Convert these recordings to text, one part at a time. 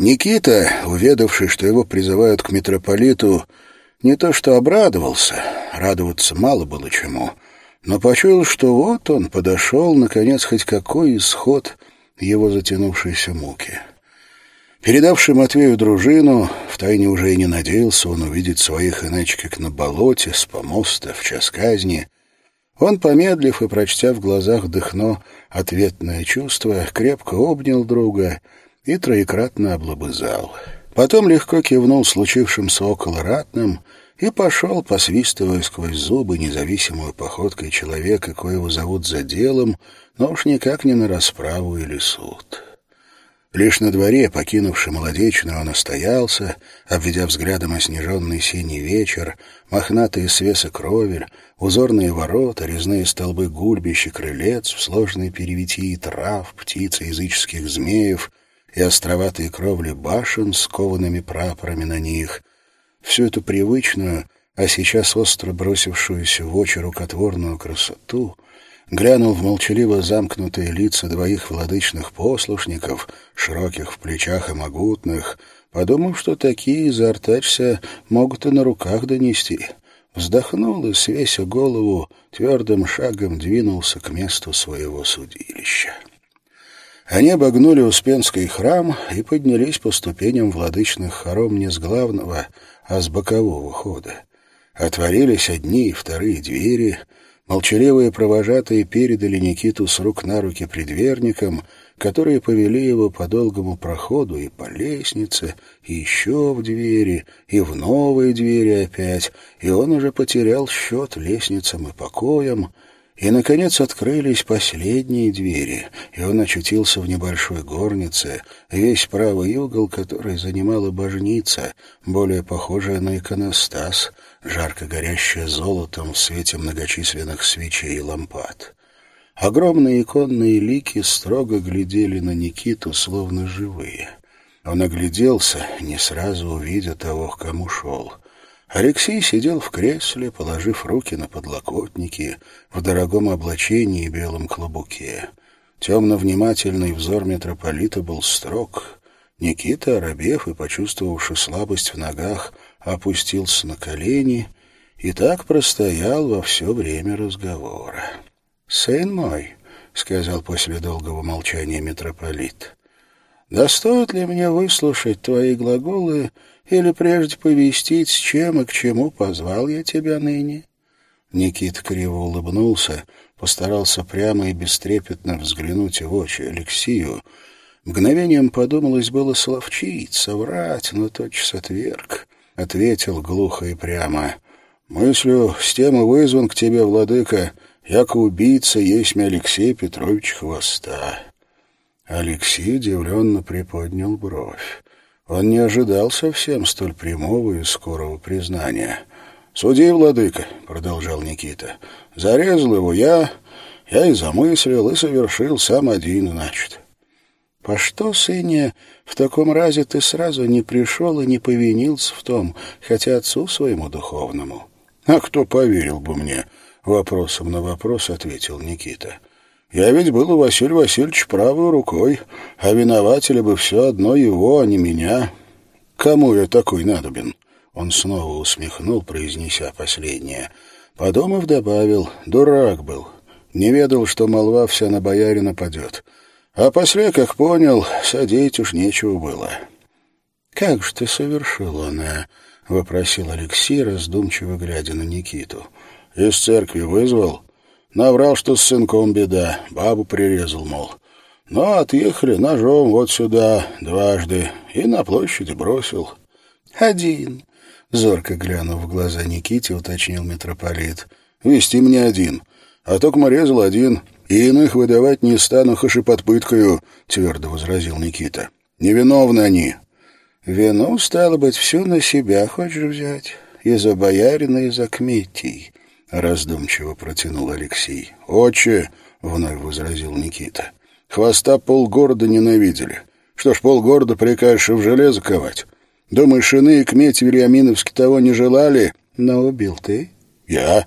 Никита, уведавший, что его призывают к митрополиту, не то что обрадовался, радоваться мало было чему, но почуял, что вот он подошел, наконец, хоть какой исход его затянувшейся муки. Передавший Матвею дружину, втайне уже и не надеялся он увидеть своих иначе как на болоте, с помоста, в час казни. Он, помедлив и прочтя в глазах дыхно ответное чувство, крепко обнял друга и троекратно облобызал. Потом легко кивнул случившимся около ратным и пошел, посвистывая сквозь зубы независимую походкой человека, коего зовут за делом, но уж никак не на расправу или суд. Лишь на дворе, покинувший молодечную, он остоялся, обведя взглядом оснеженный синий вечер, мохнатые свесы кровель, узорные ворота, резные столбы гульбищ крылец в сложной перевитии трав, птиц и языческих змеев и островатые кровли башен с коваными прапорами на них. Всю эту привычную, а сейчас остро бросившуюся в очи рукотворную красоту — глянул в молчаливо замкнутые лица двоих владычных послушников, широких в плечах и могутных, подумав, что такие, заортачься, могут и на руках донести. Вздохнул и, свеся голову, твердым шагом двинулся к месту своего судилища. Они обогнули Успенский храм и поднялись по ступеням владычных хором не с главного, а с бокового хода. Отворились одни и вторые двери — Молчаливые провожатые передали Никиту с рук на руки предверникам, которые повели его по долгому проходу и по лестнице, и еще в двери, и в новые двери опять, и он уже потерял счет лестницам и покоям, и, наконец, открылись последние двери, и он очутился в небольшой горнице, весь правый угол которой занимала божница, более похожая на иконостас, жарко горящая золотом в свете многочисленных свечей и лампад. Огромные иконные лики строго глядели на Никиту, словно живые. Он огляделся, не сразу увидя того, к кому шел — Алексей сидел в кресле, положив руки на подлокотники, в дорогом облачении и белом клобуке. Темно-внимательный взор митрополита был строг. Никита, оробев и почувствовавши слабость в ногах, опустился на колени и так простоял во все время разговора. «Сын мой», — сказал после долгого молчания митрополит, — «да стоит ли мне выслушать твои глаголы или прежде повестить, с чем и к чему позвал я тебя ныне?» Никит криво улыбнулся, постарался прямо и бестрепетно взглянуть в очи Алексию. Мгновением подумалось было словчить, соврать, но тотчас отверг. Ответил глухо и прямо. «Мыслю, с тем и вызван к тебе, владыка, яко убийца есть Алексей Петрович Хвоста». Алексей удивленно приподнял бровь. Он не ожидал совсем столь прямого и скорого признания. «Суди, владыка», — продолжал Никита, — «зарезал его я, я и замыслил, и совершил сам один, значит». «По что, сыне, в таком разе ты сразу не пришел и не повинился в том, хотя отцу своему духовному?» «А кто поверил бы мне?» — вопросом на вопрос ответил Никита. Я ведь был у Василия Васильевича правой рукой, а винователи бы все одно его, а не меня. Кому я такой надобен?» Он снова усмехнул, произнеся последнее. Подумав, добавил, дурак был. Не ведал, что молва вся на боярина падет. А после, как понял, садить уж нечего было. «Как же ты совершил она?» — вопросил Алексей, раздумчиво глядя на Никиту. «Из церкви вызвал?» Наврал, что с сынком беда, бабу прирезал, мол. Но ну, отъехали ножом вот сюда дважды и на площади бросил. «Один», — зорко глянув в глаза Никите, уточнил митрополит. «Вести мне один, а только резал один, и иных выдавать не стану, хоть и под пыткою», — твердо возразил Никита. «Невиновны они». «Вину, стало быть, всю на себя хочешь взять, и за боярина, и за кметей». — раздумчиво протянул Алексей. «Отче!» — вновь возразил Никита. «Хвоста полгорода ненавидели. Что ж, полгорода прикажешь в железо ковать? Думаешь, иные кмети Вильяминовски того не желали?» «Но убил ты?» «Я».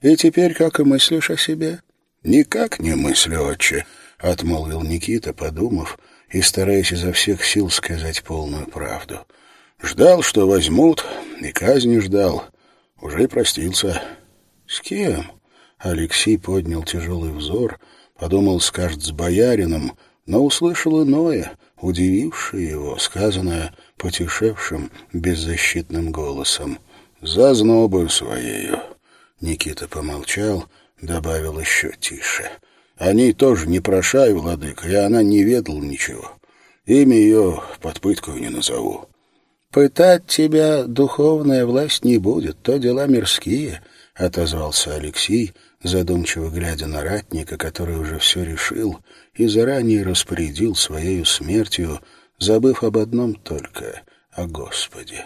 «И теперь как и мыслишь о себе?» «Никак не мыслю, отче», — отмолвил Никита, подумав, и стараясь изо всех сил сказать полную правду. Ждал, что возьмут, и казни ждал. Уже и простился. С кем? Алексей поднял тяжелый взор, подумал, скажет, с боярином, но услышал иное, удивившее его, сказанное потешевшим, беззащитным голосом. «За знобою своею». Никита помолчал, добавил еще тише. «О ней тоже не прошай, владыка, и она не ведала ничего. Имя ее под пыткою не назову». «Пытать тебя духовная власть не будет, то дела мирские», — отозвался Алексей, задумчиво глядя на ратника, который уже все решил и заранее распорядил своей смертью, забыв об одном только — о Господе.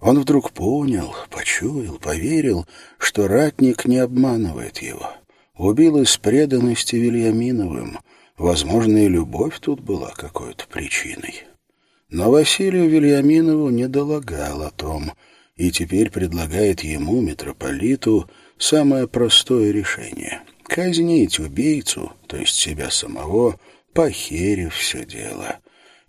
Он вдруг понял, почуял, поверил, что ратник не обманывает его. Убил из преданности Вильяминовым. Возможно, и любовь тут была какой-то причиной. Но Василию Вильяминову не долагал о том, и теперь предлагает ему, митрополиту, самое простое решение — казнить убийцу, то есть себя самого, похерив все дело.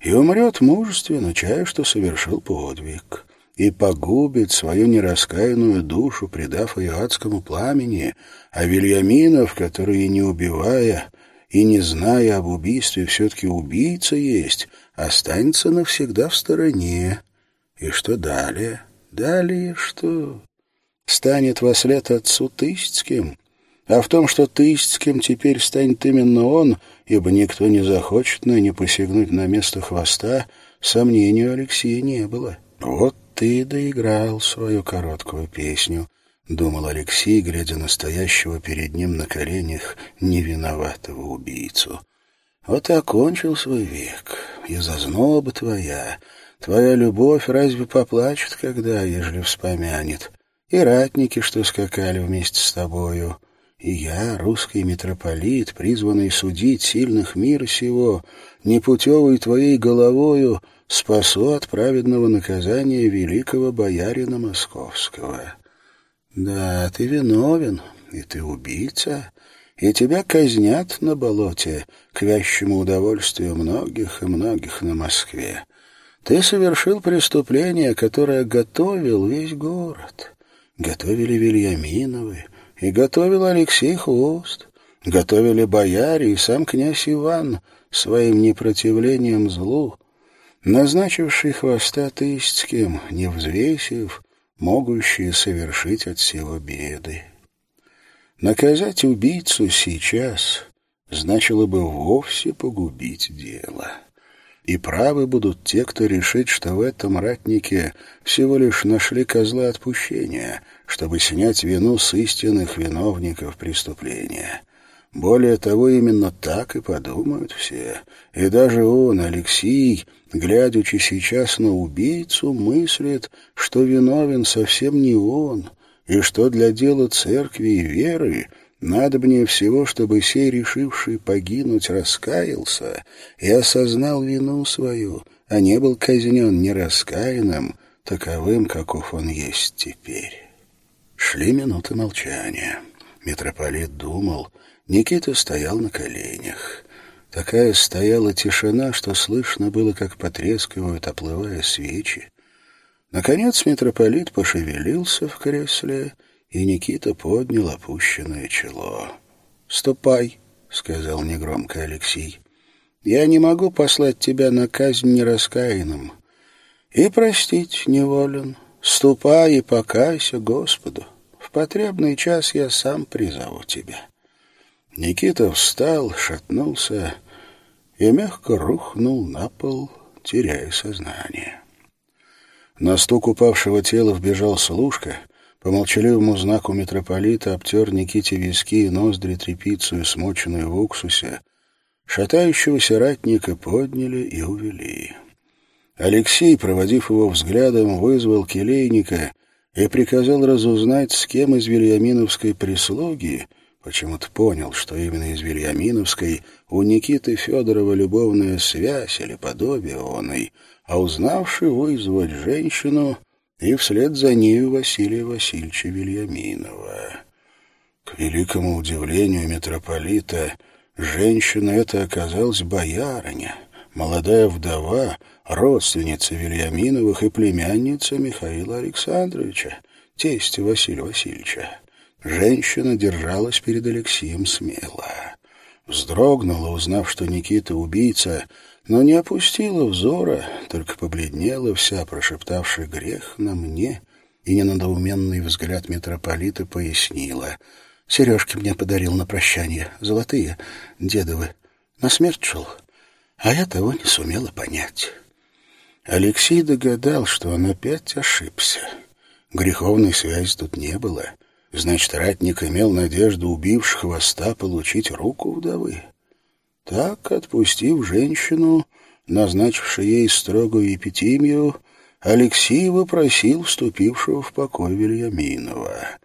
И умрет мужественно, чая, что совершил подвиг, и погубит свою нераскаянную душу, предав ее адскому пламени, а Вильяминов, который, не убивая и не зная об убийстве, все-таки убийца есть, останется навсегда в стороне. И что далее? Далее что? станет во след отцу Тысяцким, а в том, что Тысяцким теперь станет именно он, ибо никто не захочет ныне посягнуть на место хвоста, сомнению Алексея не было. Вот ты доиграл свою короткую песню, — думал Алексей, глядя на стоящего перед ним на коленях невиноватого убийцу. Вот и окончил свой век, и зазноба твоя, твоя любовь разве поплачет, когда, ежели вспомянет? и ратники, что скакали вместе с тобою, и я, русский митрополит, призванный судить сильных мира сего, непутевой твоей головою спасу от праведного наказания великого боярина московского. Да, ты виновен, и ты убийца, и тебя казнят на болоте к вящему удовольствию многих и многих на Москве. Ты совершил преступление, которое готовил весь город» готовили Вильяминовы, и готовил Алексей Хвост, готовили бояре и сам князь Иван своим непротивлением злу, назначивший хвоста Тысяцким, не взвесив, могущие совершить от всего беды. Наказать убийцу сейчас значило бы вовсе погубить дело и правы будут те, кто решит, что в этом ратнике всего лишь нашли козла отпущения, чтобы снять вину с истинных виновников преступления. Более того, именно так и подумают все. И даже он, Алексей, глядячи сейчас на убийцу, мыслит, что виновен совсем не он, и что для дела церкви и веры — надо мне всего, чтобы сей, решивший погинуть, раскаялся и осознал вину свою, а не был казнен нераскаянным, таковым, каков он есть теперь. Шли минуты молчания. Митрополит думал, Никита стоял на коленях. Такая стояла тишина, что слышно было, как потрескивают, оплывая свечи. Наконец митрополит пошевелился в кресле и Никита поднял опущенное чело. «Ступай», — сказал негромко Алексей. «Я не могу послать тебя на казнь нераскаянным. И простить неволен. Ступай и покайся Господу. В потребный час я сам призову тебя». Никита встал, шатнулся и мягко рухнул на пол, теряя сознание. На стук упавшего тела вбежал служка — по молчаливому знаку митрополита обтер Никите виски и ноздри тряпицу, смоченную в уксусе. Шатающегося ратника подняли и увели. Алексей, проводив его взглядом, вызвал келейника и приказал разузнать, с кем из Вильяминовской прислуги, почему-то понял, что именно из Вильяминовской, у Никиты Федорова любовная связь или подобие оной, а узнавший вызвать женщину, и вслед за нею Василия Васильевича Вильяминова. К великому удивлению митрополита, женщина эта оказалась боярыня, молодая вдова, родственница Вильяминовых и племянница Михаила Александровича, тестя Василия Васильевича. Женщина держалась перед Алексеем смело. Вздрогнула, узнав, что Никита убийца, но не опустила взора, только побледнела вся, прошептавший грех на мне, и ненадоуменный взгляд митрополита пояснила. «Сережки мне подарил на прощание, золотые, дедовы. На смерть шел, а я того не сумела понять». Алексей догадал, что он опять ошибся. Греховной связи тут не было — Значит, ратник имел надежду, убивший хвоста, получить руку вдовы. Так, отпустив женщину, назначивший ей строгую епитимию, Алексей вопросил вступившего в покой Вильяминова.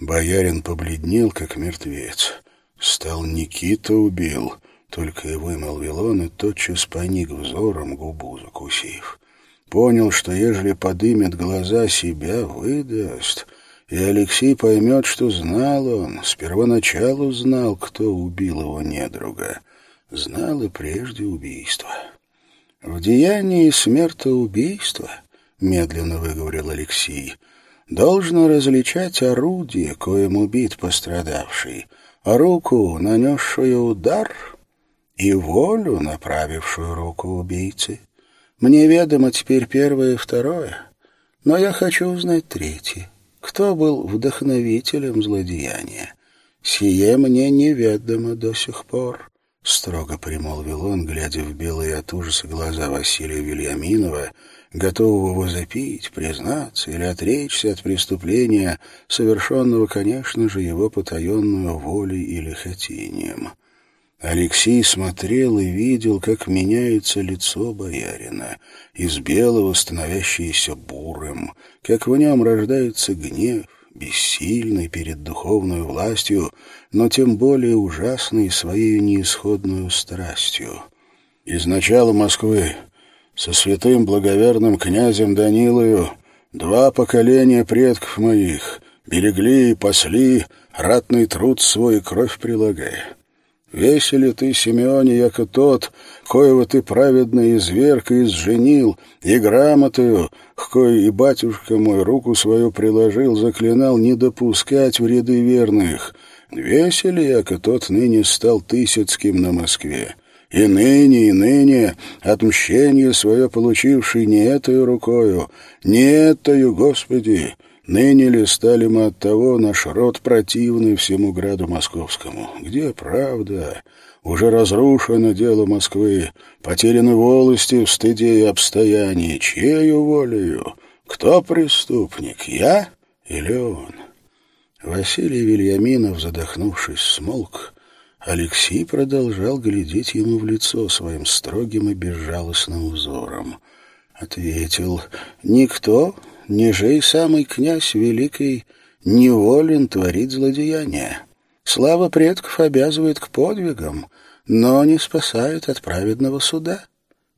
Боярин побледнел, как мертвец. Стал Никита убил, только и вымолвил он, и тотчас поник взором, губу закусив. Понял, что ежели подымет глаза, себя выдаст — и Алексей поймет, что знал он, с первоначалу знал, кто убил его недруга. Знал и прежде убийства. «В деянии смертоубийства», — медленно выговорил Алексей, — «должно различать орудие, коим убит пострадавший, руку, нанесшую удар, и волю, направившую руку убийцы. Мне ведомо теперь первое и второе, но я хочу узнать третье». Кто был вдохновителем злодеяния? Сие мне неведомо до сих пор. — строго примолвил он, глядя в белые от ужаса глаза Василия Вильяминова, готового возопить, признаться или отречься от преступления, совершенного, конечно же, его потаенную волей или хотением. Алексей смотрел и видел, как меняется лицо боярина, из белого становящееся бурым, как в нем рождается гнев, бессильный перед духовной властью, но тем более ужасный своей неисходную страстью. Из начала Москвы со святым благоверным князем Данилою два поколения предков моих берегли и пасли, ратный труд свой кровь прилагая. Весели ты, Симеоне, яко тот, коего ты праведно изверг и изженил, и грамотою, к кой и батюшка мой руку свою приложил, заклинал не допускать в ряды верных. Весели, яко тот ныне стал Тысяцким на Москве. И ныне, и ныне отмщение свое получивший не этой рукою, не этою, Господи, Ныне ли стали мы от того наш род противный всему граду московскому? Где правда? Уже разрушено дело Москвы, потеряны волости в стыде и обстоянии. Чьею волею? Кто преступник, я или он? Василий Вильяминов, задохнувшись, смолк. Алексей продолжал глядеть ему в лицо своим строгим и безжалостным взором. Ответил, «Никто ниже и самый князь великий неволен творить злодеяния. Слава предков обязывает к подвигам, но не спасает от праведного суда.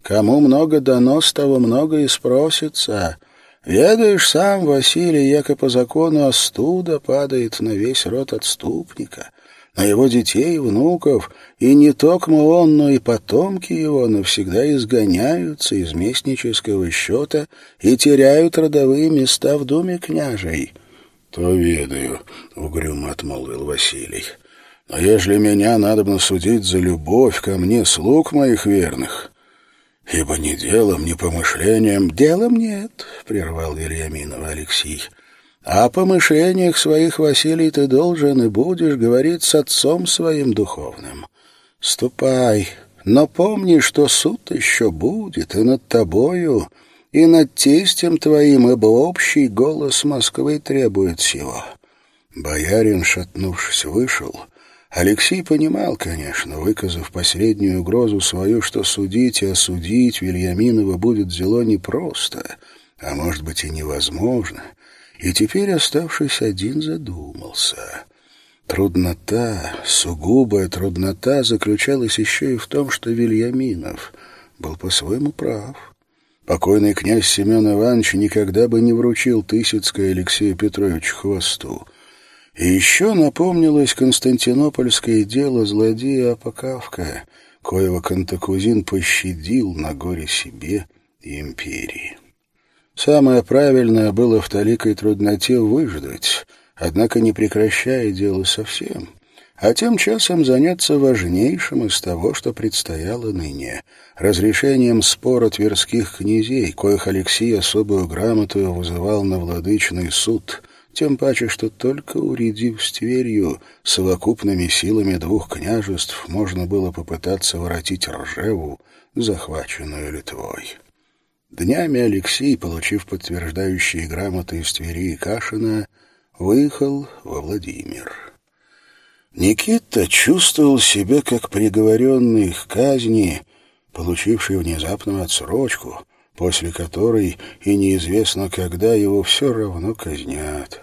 Кому много дано, с того много и спросится. Ведаешь сам, Василий, яко по закону остуда падает на весь род отступника — на его детей и внуков, и не только он, но и потомки его навсегда изгоняются из местнического счета и теряют родовые места в доме княжей. — То ведаю, — угрюмо отмолвил Василий. — Но ежели меня надо судить за любовь ко мне слуг моих верных, ибо ни делом, ни помышлением... — Делом нет, — прервал Вильяминова Алексей. — о помышлениях своих, Василий, ты должен и будешь говорить с отцом своим духовным. Ступай, но помни, что суд еще будет и над тобою, и над тестем твоим, ибо общий голос Москвы требует всего». Боярин, шатнувшись, вышел. Алексей понимал, конечно, выказав последнюю угрозу свою, что судить и осудить Вильяминова будет зело непросто, а может быть и невозможно — и теперь, оставшись один, задумался. Труднота, сугубая труднота заключалась еще и в том, что Вильяминов был по-своему прав. Покойный князь Семен Иванович никогда бы не вручил Тысяцкой Алексею Петровичу хвосту. И еще напомнилось константинопольское дело злодея Апокавка, коего Кантакузин пощадил на горе себе и империи. Самое правильное было в таликой трудноте выждать, однако не прекращая дело совсем, а тем часом заняться важнейшим из того, что предстояло ныне — разрешением спора тверских князей, коих Алексей особую грамоту вызывал на владычный суд, тем паче, что только уредив с Тверью, совокупными силами двух княжеств можно было попытаться воротить Ржеву, захваченную Литвой. Днями Алексей, получив подтверждающие грамоты из Твери и Кашина, выехал во Владимир. Никита чувствовал себя как приговоренный к казни, получивший внезапную отсрочку, после которой и неизвестно когда его все равно казнят.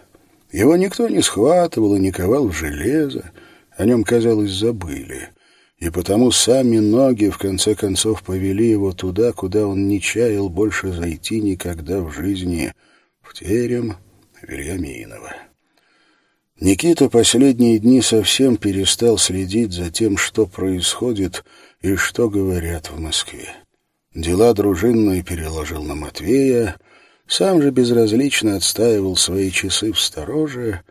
Его никто не схватывал и не ковал в железо, о нем, казалось, забыли. И потому сами ноги, в конце концов, повели его туда, куда он не чаял больше зайти никогда в жизни, в терем Вильяминова. Никита последние дни совсем перестал следить за тем, что происходит и что говорят в Москве. Дела дружинные переложил на Матвея, сам же безразлично отстаивал свои часы в стороже,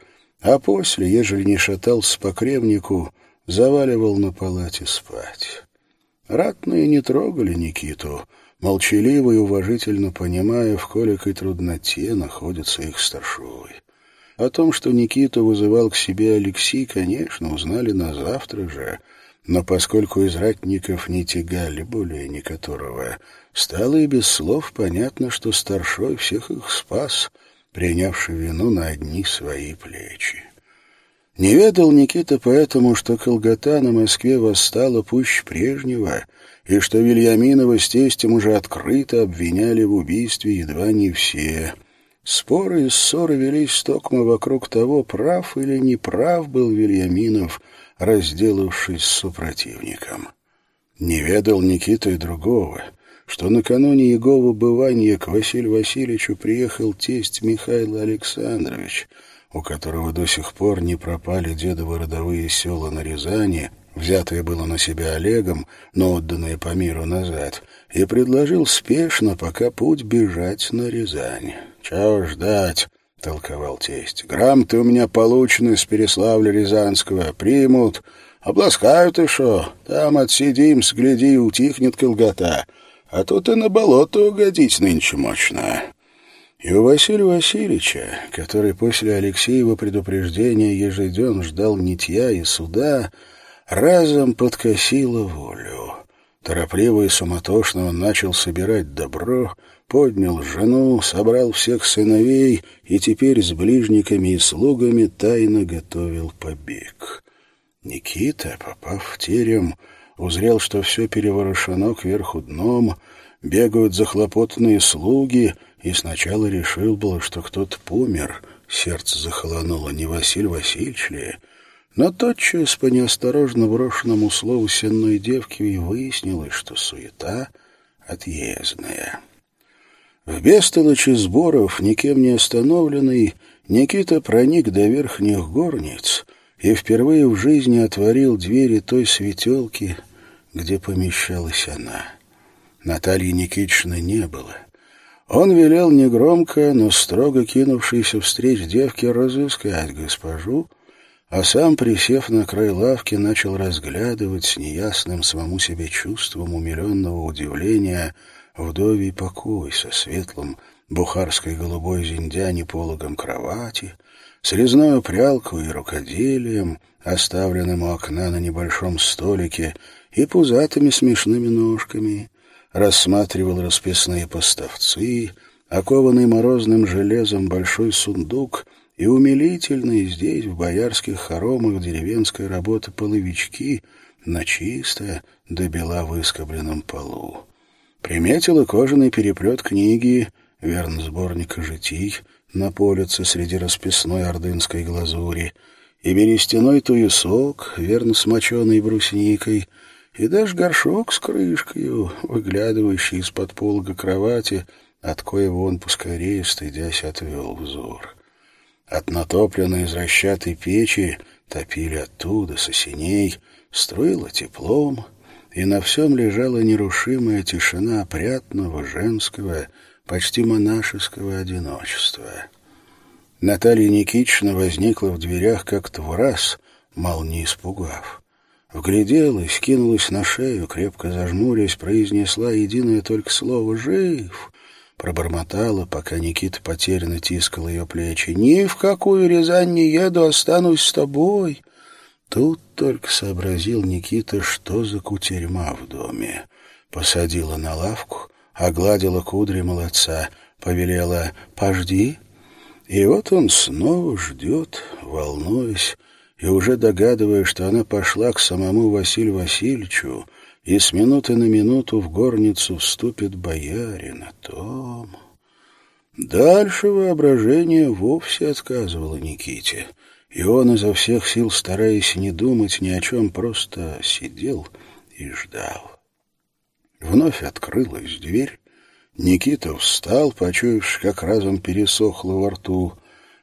а после, ежели не шатался по кревнику, заваливал на палате спать. Ратные не трогали Никиту, молчаливо и уважительно понимая, в коликой трудноте находится их старшой. О том, что Никиту вызывал к себе Алексей, конечно, узнали на завтра же, но поскольку из ратников не тягали более ни которого, стало и без слов понятно, что старшой всех их спас, принявший вину на одни свои плечи. Не ведал Никита поэтому, что Колгота на Москве восстала пуще прежнего, и что Вильяминова с тестем уже открыто обвиняли в убийстве едва не все — Споры и ссоры велись токмо вокруг того, прав или неправ был Вильяминов, разделавшись с супротивником. Не ведал Никита и другого, что накануне Егова бывания к Василию Васильевичу приехал тесть Михаил Александрович, у которого до сих пор не пропали дедовы родовые села на Рязани, взятые было на себя Олегом, но отданные по миру назад, и предложил спешно, пока путь бежать на Рязань. «Чего ждать?» — толковал тесть. «Грамоты у меня получены с Переславля-Рязанского. Примут, обласкают шо. Там отсидим, сгляди, утихнет колгота. А тут и на болото угодить нынче мощно». И у Василия Васильевича, который после Алексеева предупреждения ежеден ждал нитья и суда, разом подкосило волю. Торопливо и суматошно он начал собирать добро, поднял жену, собрал всех сыновей и теперь с ближниками и слугами тайно готовил побег. Никита, попав в терем, узрел, что все переворошено кверху дном, бегают захлопотанные слуги, и сначала решил было, что кто-то помер. Сердце захолонуло, не Василь Васильевич ли? Но тотчас по неосторожно брошенному слову сенной девки и выяснилось, что суета отъездная. В бестолочи сборов, никем не остановленный, Никита проник до верхних горниц и впервые в жизни отворил двери той светелки, где помещалась она. Натальи Никитичны не было. Он велел негромко, но строго кинувшийся встреч девке разыскать госпожу, а сам, присев на край лавки, начал разглядывать с неясным самому себе чувством умиленного удивления — вдовий покой со светлым бухарской голубой зиндяни пологом кровати, с резной прялкой и рукоделием, оставленным у окна на небольшом столике, и пузатыми смешными ножками, рассматривал расписные поставцы, окованный морозным железом большой сундук и умилительные здесь, в боярских хоромах деревенской работы половички на чисто до бела выскобленном полу. Приметила кожаный переплет книги, верно сборника житий, на полице среди расписной ордынской глазури, и берестяной туесок, верно смоченный брусникой, и даже горшок с крышкой, выглядывающий из-под полога кровати, от коего он поскорее, стыдясь, отвел взор. От натопленной из печи топили оттуда, со синей, струило теплом — и на всем лежала нерушимая тишина опрятного, женского, почти монашеского одиночества. Наталья Никитична возникла в дверях как-то в раз, мало не испугав. Вгляделась, кинулась на шею, крепко зажмурясь, произнесла единое только слово «жив», пробормотала, пока Никита потерянно тискал ее плечи. «Ни в какую Рязань не еду, останусь с тобой». Тут только сообразил Никита, что за кутерьма в доме. Посадила на лавку, огладила кудри молодца, повелела «пожди». И вот он снова ждет, волнуясь, и уже догадывая, что она пошла к самому Василию Васильевичу, и с минуты на минуту в горницу вступит боярин, о том... Дальше воображение вовсе отказывало Никите, и он изо всех сил, стараясь не думать ни о чем, просто сидел и ждал. Вновь открылась дверь. Никита встал, почуявши, как разом пересохло во рту.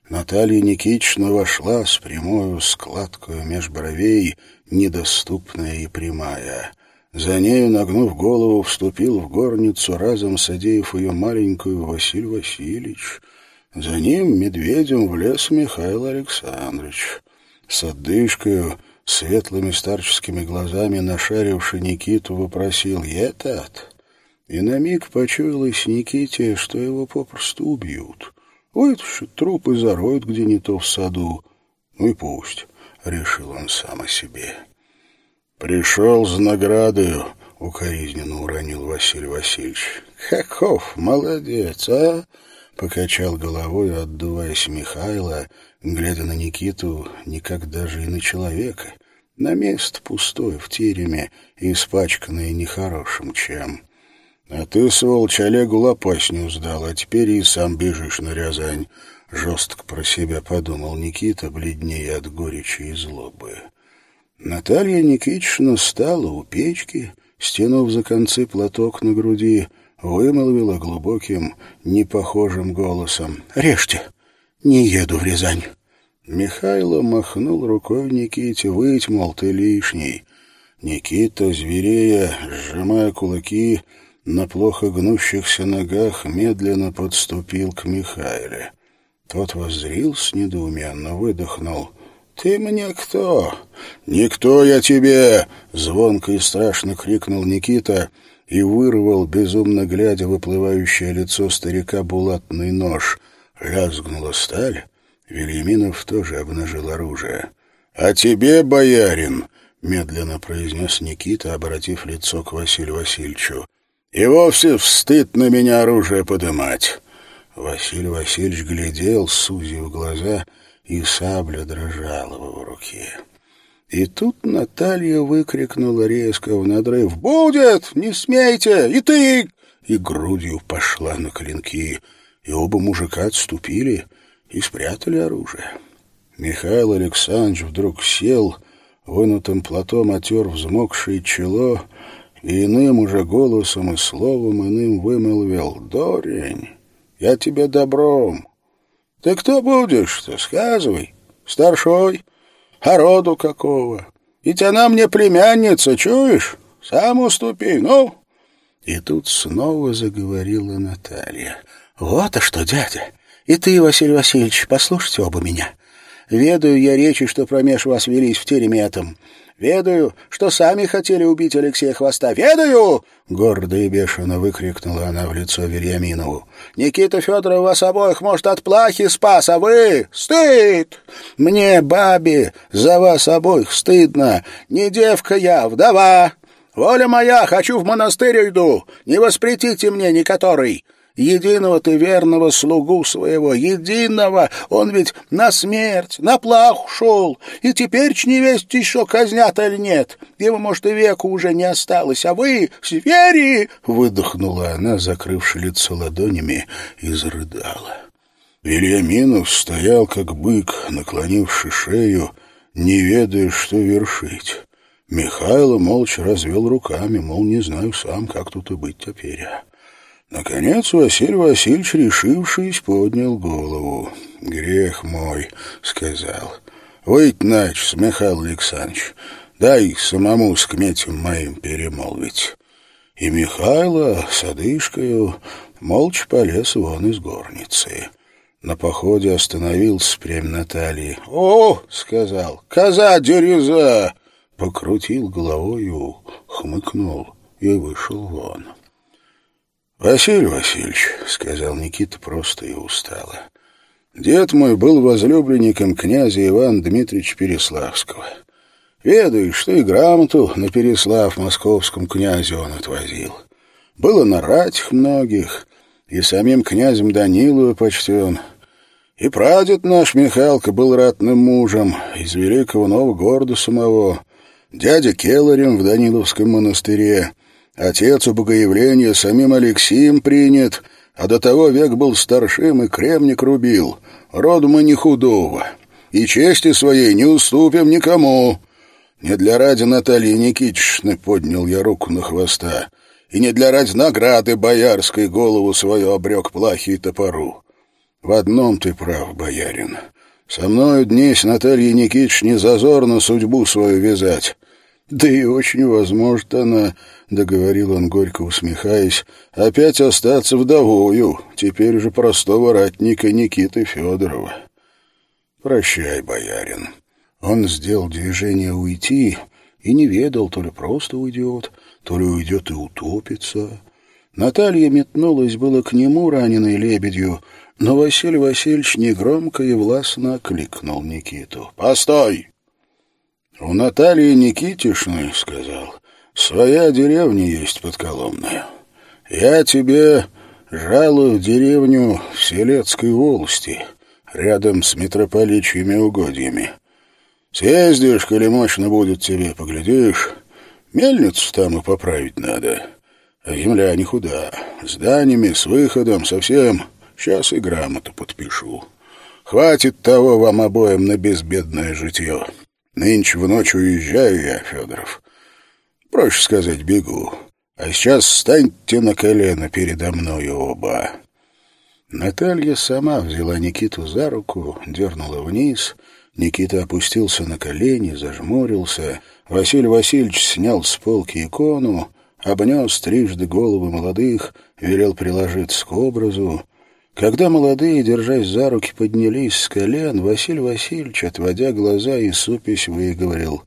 Наталья Никитична вошла с прямою складкою меж бровей, недоступная и прямая — за нею, нагнув голову, вступил в горницу, разом садеев ее маленькую Василий Васильевич. За ним медведем влез Михаил Александрович. С отдышкою, светлыми старческими глазами нашаривший Никиту, вопросил «Етат?» И на миг почуялось Никите, что его попросту убьют. Вытащат труп и зароют где не то в саду. Ну и пусть, — решил он сам о себе. «Пришел с наградою», — укоризненно уронил Василий Васильевич. «Каков молодец, а?» — покачал головой, отдуваясь Михайло, глядя на Никиту, никак даже и на человека, на место пустое в тереме, испачканное нехорошим чем. «А ты, сволочь, Олегу лопасню сдал, а теперь и сам бежишь на Рязань», — жестко про себя подумал Никита, бледнее от горечи и злобы. Наталья Никитична стала у печки, стянув за концы платок на груди, вымолвила глубоким, непохожим голосом. «Режьте! Не еду в Рязань!» Михайло махнул рукой Никите, «Выть, мол, ты лишний!» Никита, зверея, сжимая кулаки, на плохо гнущихся ногах медленно подступил к Михайле. Тот воззрился недоуменно, выдохнул. «Ты мне кто?» «Никто я тебе!» — звонко и страшно крикнул Никита и вырвал, безумно глядя выплывающее лицо старика, булатный нож. Лязгнула сталь. Вильяминов тоже обнажил оружие. «А тебе, боярин!» — медленно произнес Никита, обратив лицо к Василию Васильевичу. «И вовсе встыд на меня оружие подымать!» Василий Васильевич глядел, сузив глаза — и сабля дрожала в его руке. И тут Наталья выкрикнула резко в надрыв «Будет! Не смейте! И ты!» И грудью пошла на клинки, и оба мужика отступили и спрятали оружие. Михаил Александрович вдруг сел, вынутым платом отер взмокшее чело и иным уже голосом и словом иным вымолвил «Дорень, я тебе добром, ты кто будешь-то, сказывай. Старшой? А роду какого? Ведь она мне племянница, чуешь? Сам уступи, ну!» И тут снова заговорила Наталья. «Вот а что, дядя! И ты, Василий Васильевич, послушайте оба меня. Ведаю я речи, что промеж вас велись в тереме этом. Ведаю, что сами хотели убить Алексея Хвоста. Ведаю!» Гордо и бешено выкрикнула она в лицо Вильяминову. «Никита Федоров вас обоих, может, от плахи спас, а вы... Стыд! Мне, бабе, за вас обоих стыдно. Не девка я, вдова. Воля моя, хочу в монастырь иду. Не воспретите мне ни который единого ты верного слугу своего, единого, он ведь на смерть, на плах ушел, и теперь ч невесть еще казнят или нет, его, может, и веку уже не осталось, а вы, звери!» — выдохнула она, закрывши лицо ладонями, и зарыдала. Вильяминов стоял, как бык, наклонивший шею, не ведая, что вершить. Михайло молча развел руками, мол, не знаю сам, как тут и быть теперь. Наконец Василий Васильевич, решившись, поднял голову. «Грех мой», — сказал. «Выйти нач, Михаил Александрович. Дай самому с кметем моим перемолвить». И Михайло с одышкою молча полез вон из горницы. На походе остановился прям на талии. «О!» — сказал. «Коза дереза!» Покрутил головою, хмыкнул и вышел вон. «Василий Васильевич», — сказал Никита просто и устало, — «дед мой был возлюбленником князя Ивана Дмитриевича Переславского. Ведаешь, что и грамоту на Переслав московскому князю он отвозил. Было на ратях многих, и самим князем Данилою почтен. И прадед наш Михалка был ратным мужем из великого нового города самого, дядя Келарем в Даниловском монастыре, Отец у богоявления самим Алексием принят, а до того век был старшим и кремник рубил. Роду мы не худого, и чести своей не уступим никому. Не для ради Натальи Никитичны поднял я руку на хвоста, и не для ради награды боярской голову свою обрек плахи топору. В одном ты прав, боярин. Со мною днесь Наталья Никитич не зазорно судьбу свою вязать. Да и очень возможно она, — договорил он, горько усмехаясь, — опять остаться вдовою, теперь же простого ратника Никиты Федорова. Прощай, боярин. Он сделал движение уйти и не ведал, то ли просто уйдет, то ли уйдет и утопится. Наталья метнулась было к нему, раненой лебедью, но Василий Васильевич негромко и властно окликнул Никиту. «Постой!» «У Натальи Никитишны, — сказал, — своя деревня есть подколомная. Я тебе жалую деревню в Селецкой волости, рядом с митрополичьими угодьями. Съездишь, коли мощно будет тебе, поглядишь. Мельницу там и поправить надо. А земля не худа. Зданиями, с выходом, совсем. Сейчас и грамоту подпишу. Хватит того вам обоим на безбедное житье». Нынче в ночь уезжаю я, Федоров. Проще сказать, бегу. А сейчас встаньте на колено передо мною оба». Наталья сама взяла Никиту за руку, дернула вниз. Никита опустился на колени, зажмурился. Василий Васильевич снял с полки икону, обнес трижды головы молодых, велел приложиться к образу. Когда молодые, держась за руки, поднялись с колен, Василий Васильевич, отводя глаза и супись, выговорил.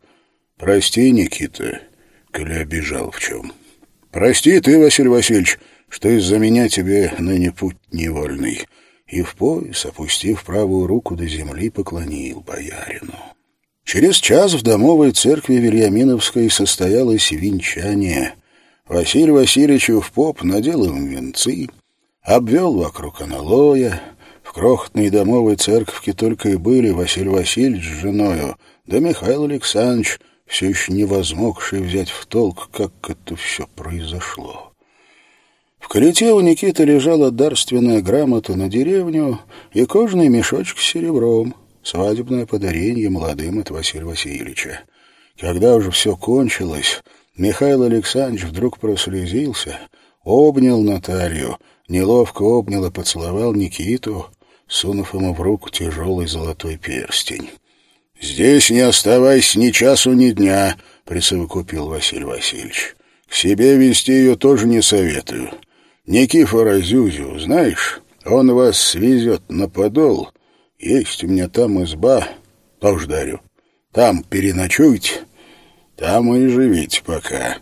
«Прости, Никита, коли обижал в чем. Прости ты, Василий Васильевич, что из-за меня тебе ныне путь невольный». И в пояс, опустив правую руку до земли, поклонил боярину. Через час в домовой церкви Вильяминовской состоялось венчание. Василий Васильевичу в поп надел им венцы — обвел вокруг аналоя. В крохотной домовой церковке только и были Василий Васильевич с женою, да Михаил Александрович, все еще не возмогший взять в толк, как это все произошло. В колите у Никиты лежала дарственная грамота на деревню и кожаный мешочек с серебром, свадебное подарение молодым от Василия Васильевича. Когда уже все кончилось, Михаил Александрович вдруг прослезился, обнял Наталью, неловко обнял и поцеловал Никиту, сунув ему в руку тяжелый золотой перстень. «Здесь не оставайся ни часу, ни дня», — присовокупил Василий Васильевич. «К себе вести ее тоже не советую. Никифора Зюзю, знаешь, он вас свезет на подол. Есть у меня там изба, тоже дарю. Там переночуйте, там и живите пока».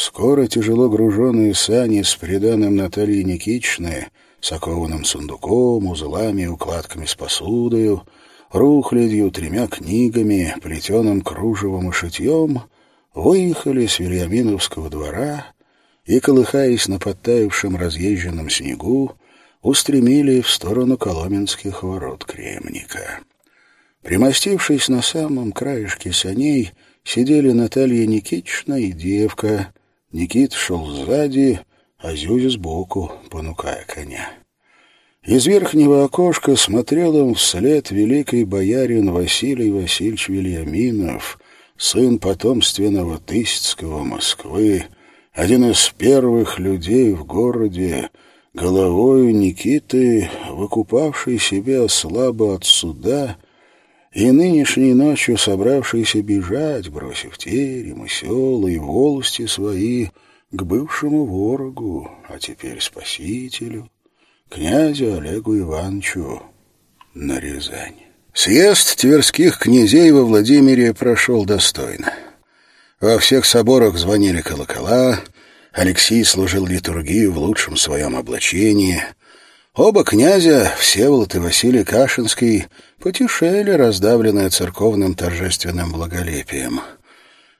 Скоро тяжело груженные сани с приданым Натальи Никитичны, с окованным сундуком, узлами и укладками с посудою, рухлядью, тремя книгами, плетеным кружевом и шитьем, выехали с Вильяминовского двора и, колыхаясь на подтаявшем разъезженном снегу, устремили в сторону Коломенских ворот Кремника. Примостившись на самом краешке саней, сидели Наталья Никитична и девка, Никит шел сзади, а Зюзя сбоку, понукая коня. Из верхнего окошка смотрел им вслед великий боярин Василий Васильевич Вильяминов, сын потомственного Тысяцкого Москвы, один из первых людей в городе, головою Никиты, выкупавший себя слабо от суда и нынешней ночью собравшиеся бежать, бросив терем и села и волости свои, к бывшему ворогу, а теперь спасителю, князю Олегу Ивановичу на Рязань. Съезд тверских князей во Владимире прошел достойно. Во всех соборах звонили колокола, Алексей служил литургию в лучшем своем облачении. Оба князя, Всеволод и Василий Кашинский, потешели, раздавленные церковным торжественным благолепием.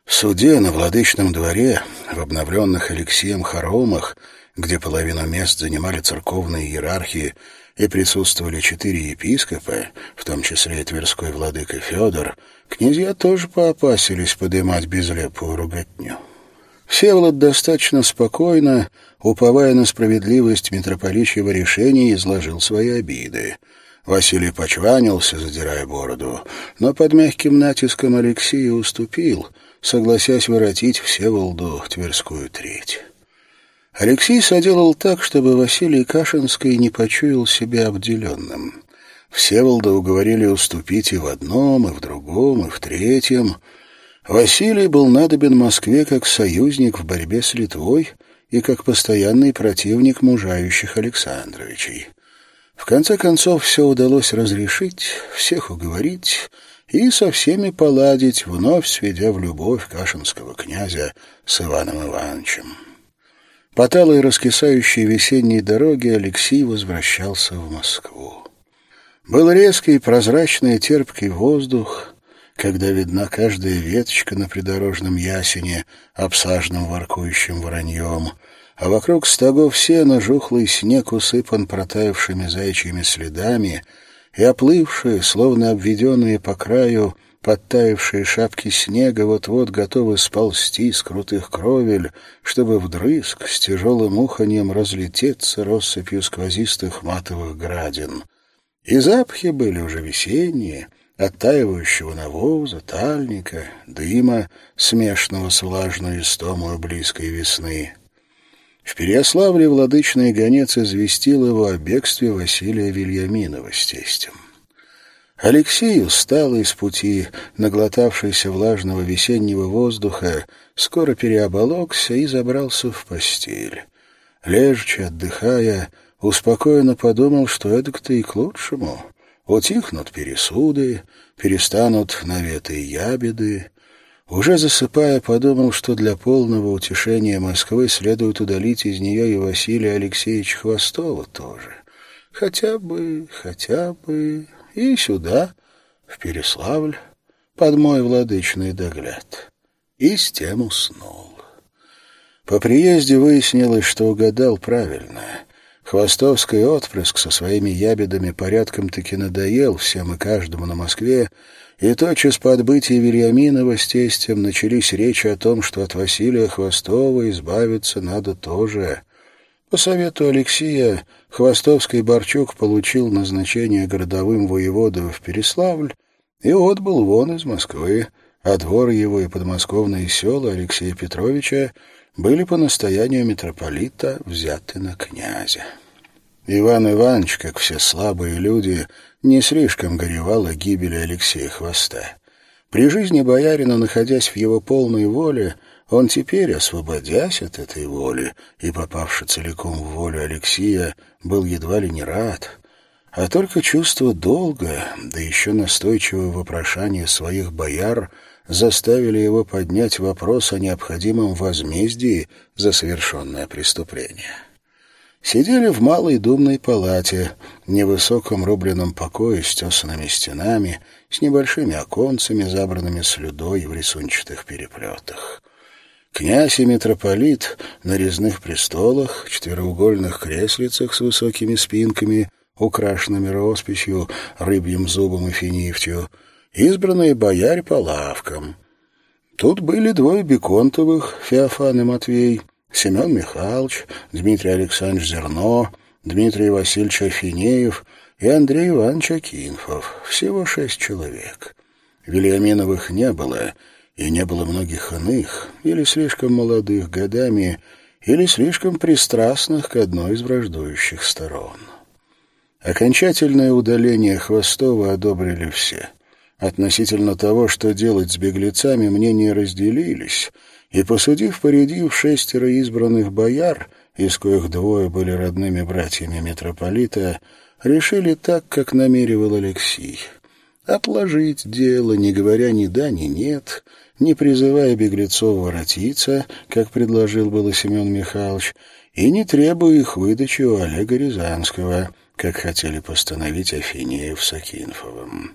В суде на Владычном дворе, в обновленных Алексеем хоромах, где половину мест занимали церковные иерархии и присутствовали четыре епископа, в том числе и Тверской владыка Федор, князья тоже поопасились подымать безлепую руготню. Всеволод достаточно спокойно, уповая на справедливость митрополичьего решения, изложил свои обиды. Василий почванился, задирая бороду, но под мягким натиском Алексея уступил, согласясь воротить Всеволоду Тверскую треть. Алексей соделал так, чтобы Василий Кашинский не почуял себя обделенным. Всеволода уговорили уступить и в одном, и в другом, и в третьем — Василий был надобен Москве как союзник в борьбе с Литвой и как постоянный противник мужающих Александровичей. В конце концов, все удалось разрешить, всех уговорить и со всеми поладить, вновь сведя в любовь кашинского князя с Иваном Ивановичем. По талой раскисающей весенней дороге Алексей возвращался в Москву. Был резкий, прозрачный, терпкий воздух, когда видна каждая веточка на придорожном ясене, обсаженном воркующим вороньем, а вокруг стогов сена жухлый снег усыпан протаявшими зайчьими следами, и оплывшие, словно обведенные по краю, подтаявшие шапки снега вот-вот готовы сползти с крутых кровель, чтобы вдрызг с тяжелым уханьем разлететься россыпью сквозистых матовых градин. И запахи были уже весенние — оттаивающего навоза, тальника, дыма, смешанного с влажной истомой близкой весны. В Переяславле владычный гонец известил его о бегстве Василия Вильяминова с тестем. Алексей, усталый с пути, наглотавшийся влажного весеннего воздуха, скоро переоболокся и забрался в постель. Лежачи, отдыхая, успокоенно подумал, что это-то и к лучшему — Утихнут пересуды, перестанут наветы и ябеды. Уже засыпая, подумал, что для полного утешения Москвы следует удалить из нее и Василия Алексеевича Хвостова тоже. Хотя бы, хотя бы и сюда, в Переславль, под мой владычный догляд. И с тем уснул. По приезде выяснилось, что угадал правильно — Хвостовский отпрыск со своими ябедами порядком-таки надоел всем и каждому на Москве, и тотчас по отбытии Вильяминова с тестем начались речи о том, что от Василия Хвостова избавиться надо тоже. По совету Алексея Хвостовский Борчук получил назначение городовым воеводой в Переславль и отбыл вон из Москвы, а двор его и подмосковные села Алексея Петровича были по настоянию митрополита взяты на князя. Иван Иванович, как все слабые люди, не слишком горевал о гибели Алексея Хвоста. При жизни боярина, находясь в его полной воле, он теперь, освободясь от этой воли и попавши целиком в волю Алексея, был едва ли не рад, а только чувство долга, да еще настойчивое вопрошание своих бояр заставили его поднять вопрос о необходимом возмездии за совершенное преступление сидели в малой думной палате, невысоком рубленном покое с тесанными стенами, с небольшими оконцами, забранными слюдой в рисунчатых переплетах. Князь и митрополит на резных престолах, четвероугольных креслицах с высокими спинками, украшенными росписью, рыбьим зубом и финифтью, избранные боярь по лавкам. Тут были двое Беконтовых, Феофан и Матвей, Семен Михайлович, Дмитрий Александрович Зерно, Дмитрий Васильевич Афинеев и Андрей Иванович Акинфов. Всего шесть человек. Вильяминовых не было, и не было многих иных, или слишком молодых годами, или слишком пристрастных к одной из враждующих сторон. Окончательное удаление Хвостова одобрили все. Относительно того, что делать с беглецами, мнения разделились, и, посудив-поредив шестеро избранных бояр, из коих двое были родными братьями митрополита, решили так, как намеревал Алексей. Отложить дело, не говоря ни да, ни нет, не призывая беглецов воротиться, как предложил было Семен Михайлович, и не требуя их выдачи у Олега Рязанского, как хотели постановить Афинеев с Акинфовым.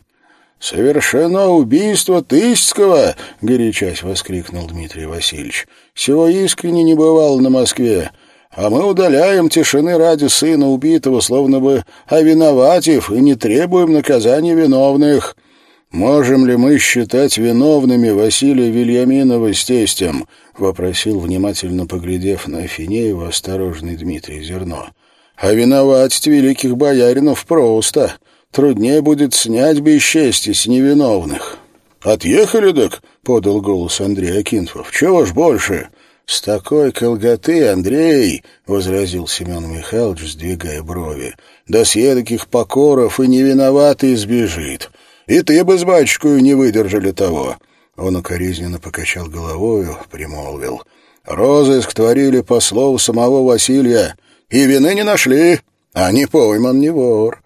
«Совершено убийство Тысяцкого!» — горячась воскликнул Дмитрий Васильевич. «Всего искренне не бывало на Москве, а мы удаляем тишины ради сына убитого, словно бы овиноватив, и не требуем наказания виновных. Можем ли мы считать виновными Василия Вильяминова с тестем?» — вопросил, внимательно поглядев на Афинеева, осторожный Дмитрий Зерно. «А виноватить великих бояринов просто». Труднее будет снять бесчестье с невиновных. «Отъехали, док?» — подал голос Андрей Акинфов. «Чего ж больше?» «С такой колготы, Андрей!» — возразил Семен Михайлович, сдвигая брови. «Да с покоров и невиноватый сбежит. И ты бы с батюшкою не выдержали того!» Он укоризненно покачал головою, примолвил. «Розыск творили по слову самого Василия, и вины не нашли, а не пойман не вор.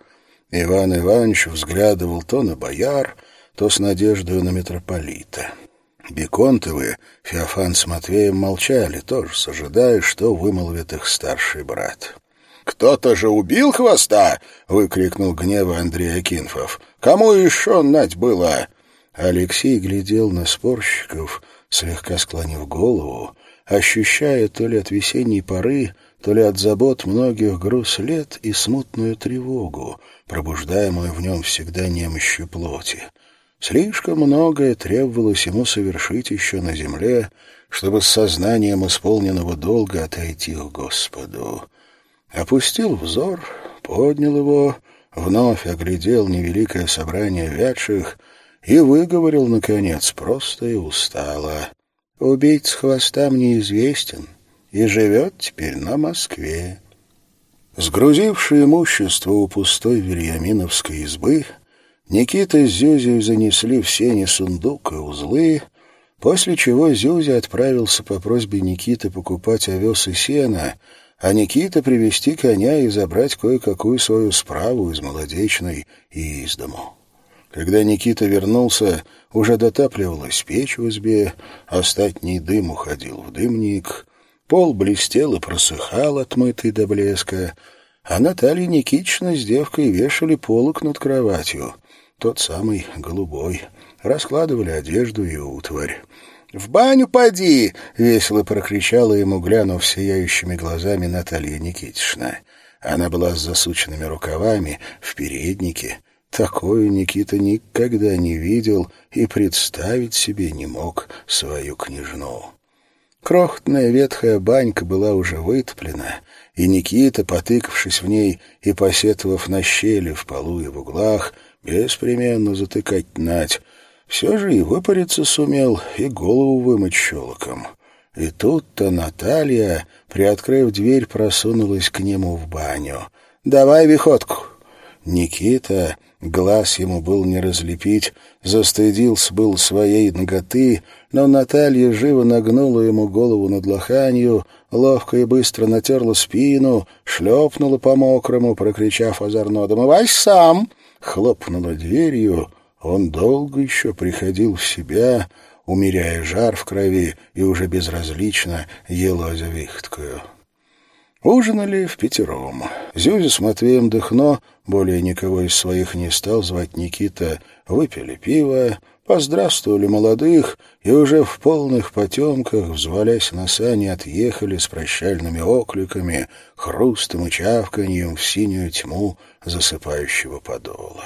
Иван Иванович взглядывал то на бояр, то с надеждой на митрополита. Беконтовы, Феофан с Матвеем молчали, тоже ожидая, что вымолвит их старший брат. «Кто-то же убил хвоста!» — выкрикнул гнева Андрей Акинфов. «Кому еще нать было?» Алексей глядел на спорщиков, слегка склонив голову, ощущая то ли от весенней поры, то ли от забот многих груз лет и смутную тревогу, пробуждаемую в нем всегда немощью плоти. Слишком многое требовалось ему совершить еще на земле, чтобы с сознанием исполненного долга отойти к Господу. Опустил взор, поднял его, вновь оглядел невеликое собрание вятших и выговорил, наконец, просто и устало. «Убийц хвоста мне известен и живет теперь на Москве». Сгрузившие имущество у пустой Вильяминовской избы, Никита с Зюзей занесли в сене сундук и узлы, после чего Зюзя отправился по просьбе Никиты покупать овес и сено, а Никита привести коня и забрать кое-какую свою справу из молодечной и из дому. Когда Никита вернулся, уже дотапливалась печь в избе, остатний дым уходил в дымник, Пол блестел и просыхал, отмытый до блеска, а Наталья Никитична с девкой вешали полок над кроватью, тот самый голубой, раскладывали одежду и утварь. «В баню поди!» — весело прокричала ему, глянув сияющими глазами Наталья Никитична. Она была с засученными рукавами, в переднике. Такую Никита никогда не видел и представить себе не мог свою княжну. Крохотная ветхая банька была уже вытоплена, и Никита, потыкавшись в ней и посетовав на щели в полу и в углах, беспременно затыкать нать, все же и выпариться сумел, и голову вымыть щелоком. И тут-то Наталья, приоткрыв дверь, просунулась к нему в баню. «Давай виходку!» Никита, глаз ему был не разлепить, застыдился был своей ноготы, но Наталья живо нагнула ему голову над лоханью, ловко и быстро натерла спину, шлепнула по мокрому, прокричав озорно «Домывай сам!» хлопнула дверью. Он долго еще приходил в себя, умеряя жар в крови, и уже безразлично ел озавихткую. Ужинали в пятером. Зюзя с Матвеем Дыхно, более никого из своих не стал звать Никита, выпили пиво, поздравствовали молодых и уже в полных потемках, взвалясь на сани, отъехали с прощальными окликами, хрустом и чавканьем в синюю тьму засыпающего подола.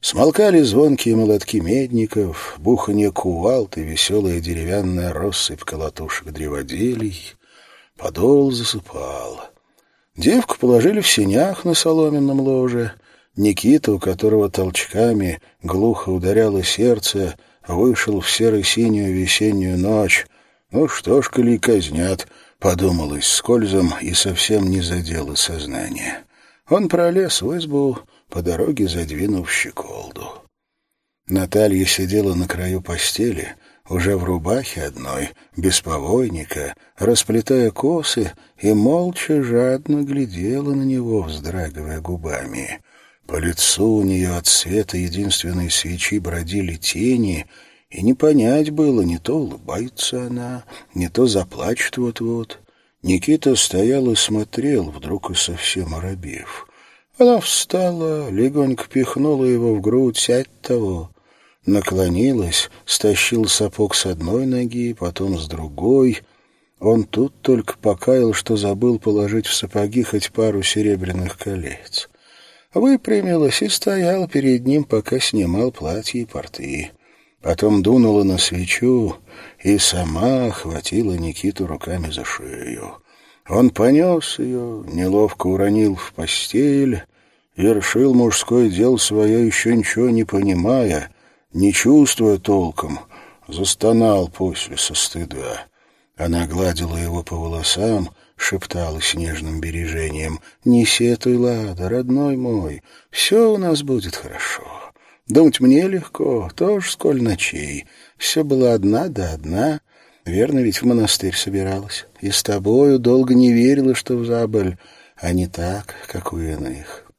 Смолкали звонкие молотки медников, буханье кувалд и веселая деревянная россыпь колотушек древоделий — Подол засыпал. Девку положили в сенях на соломенном ложе. Никита, у которого толчками глухо ударяло сердце, вышел в серо-синюю весеннюю ночь. Ну что ж, коли казнят, подумалось скользом и совсем не задело сознание. Он пролез в избу, по дороге задвинув щеколду. Наталья сидела на краю постели, уже в рубахе одной, без повойника, расплетая косы, и молча жадно глядела на него, вздрагивая губами. По лицу у нее от света единственной свечи бродили тени, и не понять было, не то улыбается она, не то заплачет вот-вот. Никита стоял и смотрел, вдруг и совсем оробев. Она встала, легонько пихнула его в грудь, сядь того. Наклонилась, стащил сапог с одной ноги, потом с другой. Он тут только покаял, что забыл положить в сапоги хоть пару серебряных колец выпрямилась и стояла перед ним, пока снимал платье и порты. Потом дунула на свечу и сама охватила Никиту руками за шею. Он понес ее, неловко уронил в постель, вершил мужское дело свое, еще ничего не понимая, не чувствуя толком, застонал после со стыда. Она гладила его по волосам, шептала с нежным бережением. «Не сетуй, Лада, родной мой, все у нас будет хорошо. Думать мне легко, тоже сколь ночей. Все было одна да одна. Верно, ведь в монастырь собиралась. И с тобою долго не верила, что в забыль, а не так, как у иных».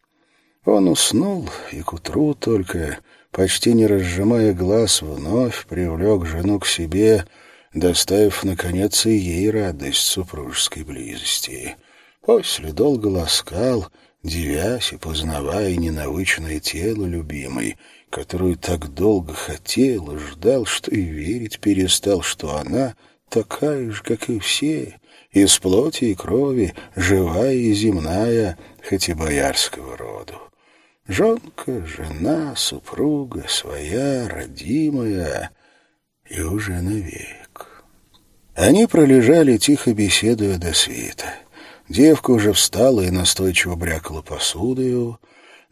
Он уснул, и к утру только, почти не разжимая глаз, вновь привлек жену к себе — доставив, наконец, и ей радость супружеской близости. После долго ласкал, девясь и познавая ненавычное тело любимой, которую так долго хотел и ждал, что и верить перестал, что она такая же, как и все, из плоти и крови, живая и земная, хоть и боярского роду. Жонка, жена, супруга, своя, родимая и уже навек. Они пролежали, тихо беседуя до света. Девка уже встала и настойчиво брякала посудою.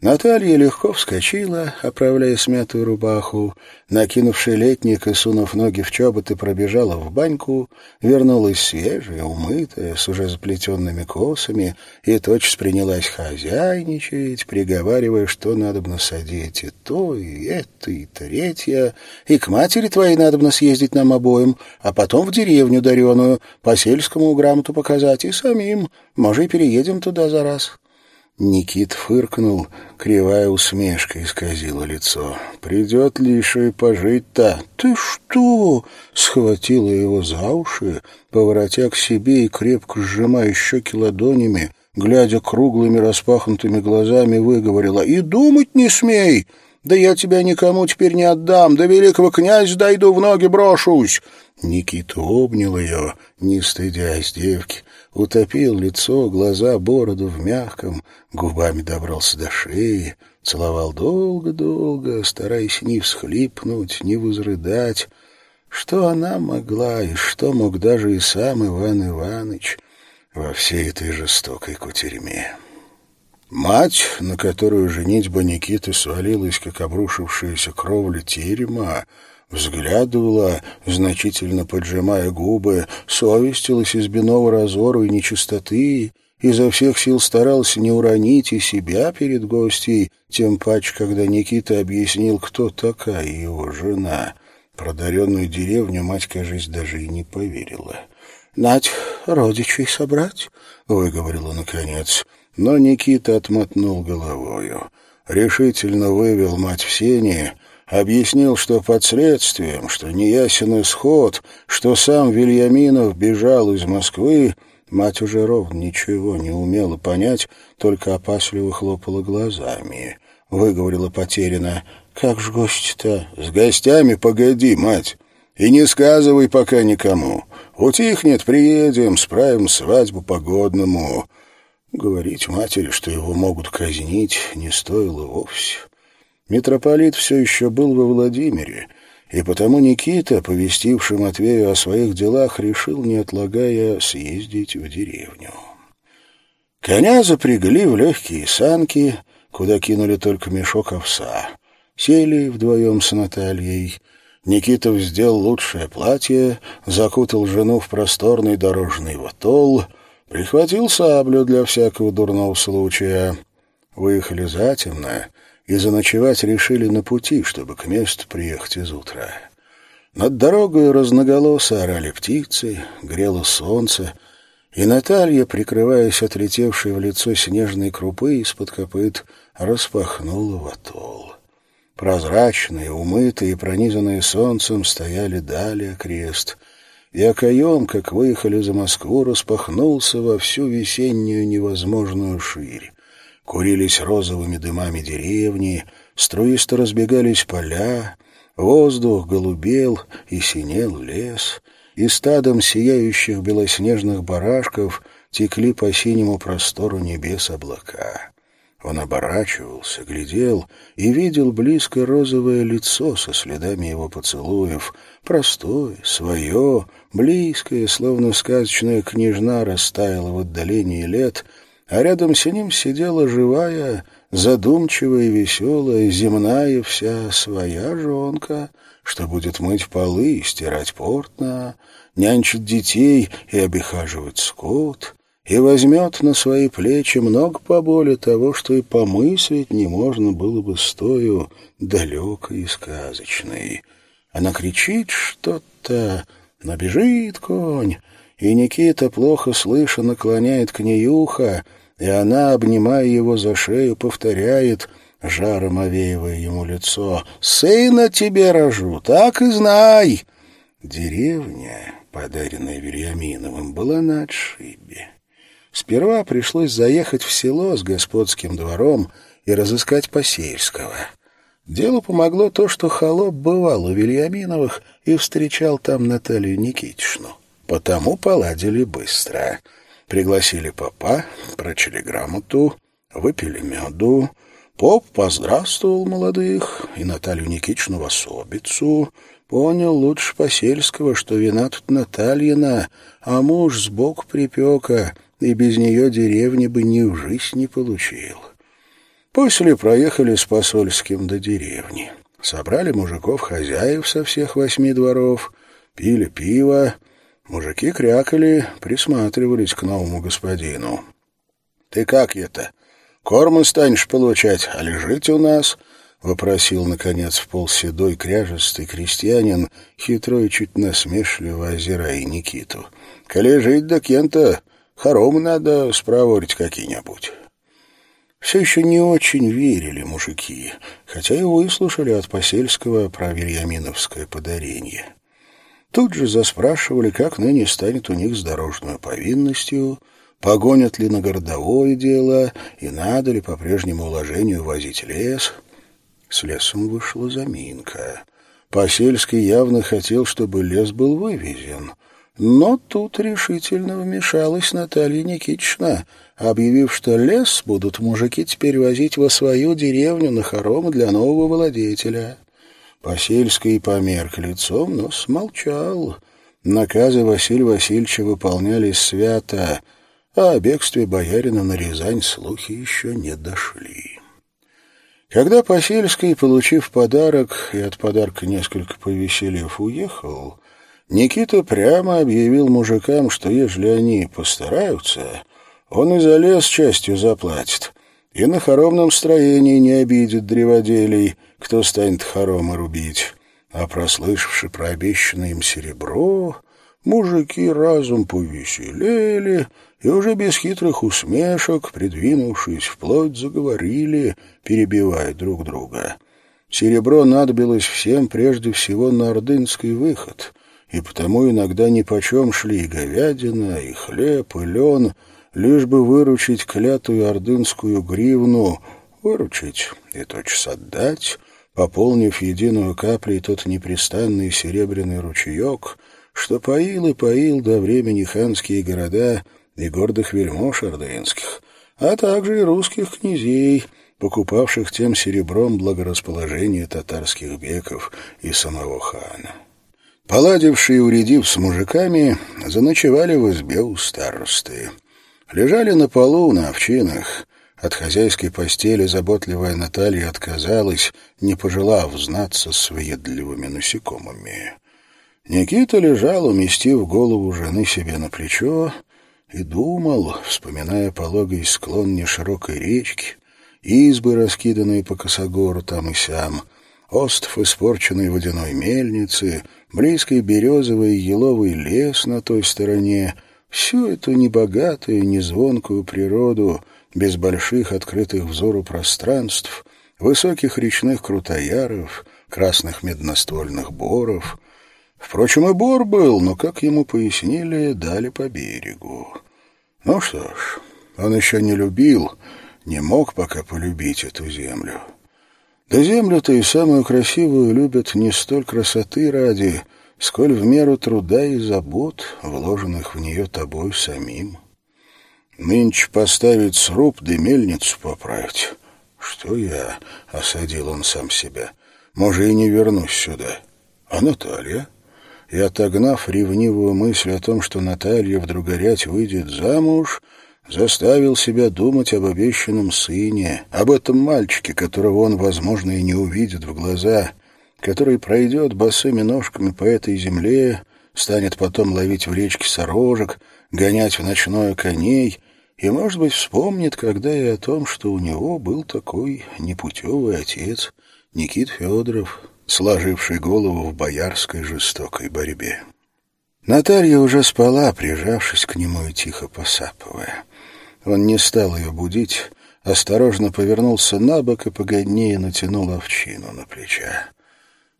Наталья легко вскочила, оправляя смятую рубаху, накинувши летник и сунув ноги в чоботы, пробежала в баньку, вернулась свежая, умытая, с уже заплетенными косами, и тотчас принялась хозяйничать, приговаривая, что надо бы насадить и то, и это, и третье, и к матери твоей надо бы съездить нам обоим, а потом в деревню дареную, по сельскому грамоту показать, и самим, может, и переедем туда за раз. Никит фыркнул, кривая усмешка исказила лицо. «Придет ли еще и пожить-то?» «Ты что?» — схватила его за уши, поворотя к себе и крепко сжимая щеки ладонями, глядя круглыми распахнутыми глазами, выговорила. «И думать не смей! Да я тебя никому теперь не отдам, до великого князя дойду, в ноги брошусь!» Никита обнял ее, не стыдясь девки, утопил лицо, глаза, бороду в мягком, губами добрался до шеи, целовал долго-долго, стараясь не всхлипнуть, не возрыдать. Что она могла, и что мог даже и сам Иван Иванович во всей этой жестокой кутерьме. Мать, на которую женитьба Никиты свалилась, как обрушившаяся кровля терема, взглядывала, значительно поджимая губы, совестилась избиного разору и нечистоты, изо всех сил старался не уронить и себя перед гостьей, тем паче, когда Никита объяснил, кто такая его жена. Продаренную деревню мать, кажется, даже и не поверила. «Нать, родичей собрать?» — выговорила наконец. Но Никита отмотнул головою. Решительно вывел мать в сени — объяснил, что под следствием, что неясен исход, что сам Вильяминов бежал из Москвы, мать уже ровно ничего не умела понять, только опасливо хлопала глазами. Выговорила потеряно. «Как ж гости-то?» «С гостями погоди, мать, и не сказывай пока никому. Утихнет, приедем, справим свадьбу погодному». Говорить матери, что его могут казнить, не стоило вовсе. Митрополит все еще был во Владимире, и потому Никита, повестивший Матвею о своих делах, решил, не отлагая, съездить в деревню. Коня запрягли в легкие санки, куда кинули только мешок овса. Сели вдвоем с Натальей. Никитов сделал лучшее платье, закутал жену в просторный дорожный ватол, прихватил саблю для всякого дурного случая. Выехали затемно, и заночевать решили на пути, чтобы к месту приехать из утра. Над дорогой разноголосо орали птицы, грело солнце, и Наталья, прикрываясь отлетевшей в лицо снежной крупы из-под копыт, распахнула ватол. Прозрачные, умытые, пронизанные солнцем, стояли далее крест, и окоем, как выехали за Москву, распахнулся во всю весеннюю невозможную ширь. Курились розовыми дымами деревни, струисто разбегались поля, воздух голубел и синел лес — и стадом сияющих белоснежных барашков текли по синему простору небес облака. Он оборачивался, глядел и видел близко розовое лицо со следами его поцелуев, простое, свое, близкое, словно сказочная княжна растаяла в отдалении лет, а рядом с ним сидела живая, задумчивая и веселая, земная вся своя жонка, что будет мыть полы и стирать портно, нянчить детей и обихаживать скот, и возьмет на свои плечи много поболе того, что и помыслить не можно было бы стою далекой и сказочной. Она кричит что-то, набежит конь, и Никита, плохо слыша, наклоняет к ней ухо, и она, обнимая его за шею, повторяет, жаром овеивая ему лицо, «Сына тебе рожу, так и знай!» Деревня подаренная Вильяминовым, была на отшибе. Сперва пришлось заехать в село с господским двором и разыскать Посеевского. Делу помогло то, что холоп бывал у Вильяминовых и встречал там Наталью Никитишну. Потому поладили быстро. Пригласили папа, прочили грамоту, выпили меду. Поп поздравствовал молодых и Наталью Никитичну в особицу — Понял лучше Посельского, что вина тут Натальина, а муж сбоку припека, и без нее деревни бы ни в жизнь не получил. После проехали с посольским до деревни. Собрали мужиков-хозяев со всех восьми дворов, пили пиво. Мужики крякали, присматривались к новому господину. — Ты как это? Кормы станешь получать, а лежить у нас? —— вопросил, наконец, в полседой кряжестый крестьянин, хитро и чуть насмешливо озирая Никиту. — Коли жить до кента, хором надо спроворить какие-нибудь. Все еще не очень верили мужики, хотя и выслушали от Посельского про Вильяминовское подарение. Тут же заспрашивали, как ныне станет у них с дорожной повинностью, погонят ли на городовое дело и надо ли по прежнему уложению возить лес — с лесом вышла заминка. Посельский явно хотел, чтобы лес был вывезен. Но тут решительно вмешалась Наталья Никитична, объявив, что лес будут мужики теперь возить во свою деревню на хором для нового владетеля. Посельский померк лицом, но смолчал. Наказы Василия Васильевича выполнялись свято, а о бегстве боярина на Рязань слухи еще не дошли. Когда Посельский, получив подарок и от подарка несколько повеселев, уехал, Никита прямо объявил мужикам, что ежели они постараются, он и за лес частью заплатит, и на хоромном строении не обидит древоделей, кто станет хоромы рубить. А прослышавши про обещанное им серебро, мужики разум повеселели и уже без хитрых усмешек, придвинувшись вплоть, заговорили, перебивая друг друга. Серебро надобилось всем прежде всего на ордынский выход, и потому иногда нипочем шли и говядина, и хлеб, и лен, лишь бы выручить клятую ордынскую гривну, выручить и тотчас отдать, пополнив единую каплей тот непрестанный серебряный ручеек, что поил и поил до времени ханские города — и гордых вельмож ордынских, а также и русских князей, покупавших тем серебром благорасположение татарских беков и самого хана. Поладившие и уредив с мужиками, заночевали в избе у старосты. Лежали на полу на овчинах. От хозяйской постели заботливая Наталья отказалась, не пожелав знаться с въедливыми насекомыми. Никита лежал, уместив голову жены себе на плечо, и думал, вспоминая пологий склон неширокой речки избы, раскиданные по косогору там и сям, остров испорченной водяной мельницы, близкий березовый и еловый лес на той стороне — всю эту небогатую, незвонкую природу, без больших открытых взору пространств, высоких речных крутояров, красных медноствольных боров. Впрочем, и бор был, но, как ему пояснили, дали по берегу. Ну что ж, он еще не любил, не мог пока полюбить эту землю. Да землю-то и самую красивую любят не столь красоты ради, сколь в меру труда и забот, вложенных в нее тобой самим. Нынче поставить сруб да мельницу поправить. Что я? — осадил он сам себя. Может, и не вернусь сюда. А Наталья? И отогнав ревнивую мысль о том, что Наталья вдруг горять выйдет замуж, заставил себя думать об обещанном сыне, об этом мальчике, которого он, возможно, и не увидит в глаза, который пройдет босыми ножками по этой земле, станет потом ловить в речке сорожек, гонять в ночное коней и, может быть, вспомнит когда и о том, что у него был такой непутевый отец Никит Федоров, сложивший голову в боярской жестокой борьбе. Наталья уже спала, прижавшись к нему и тихо посапывая. Он не стал ее будить, осторожно повернулся на бок и погоднее натянул овчину на плеча.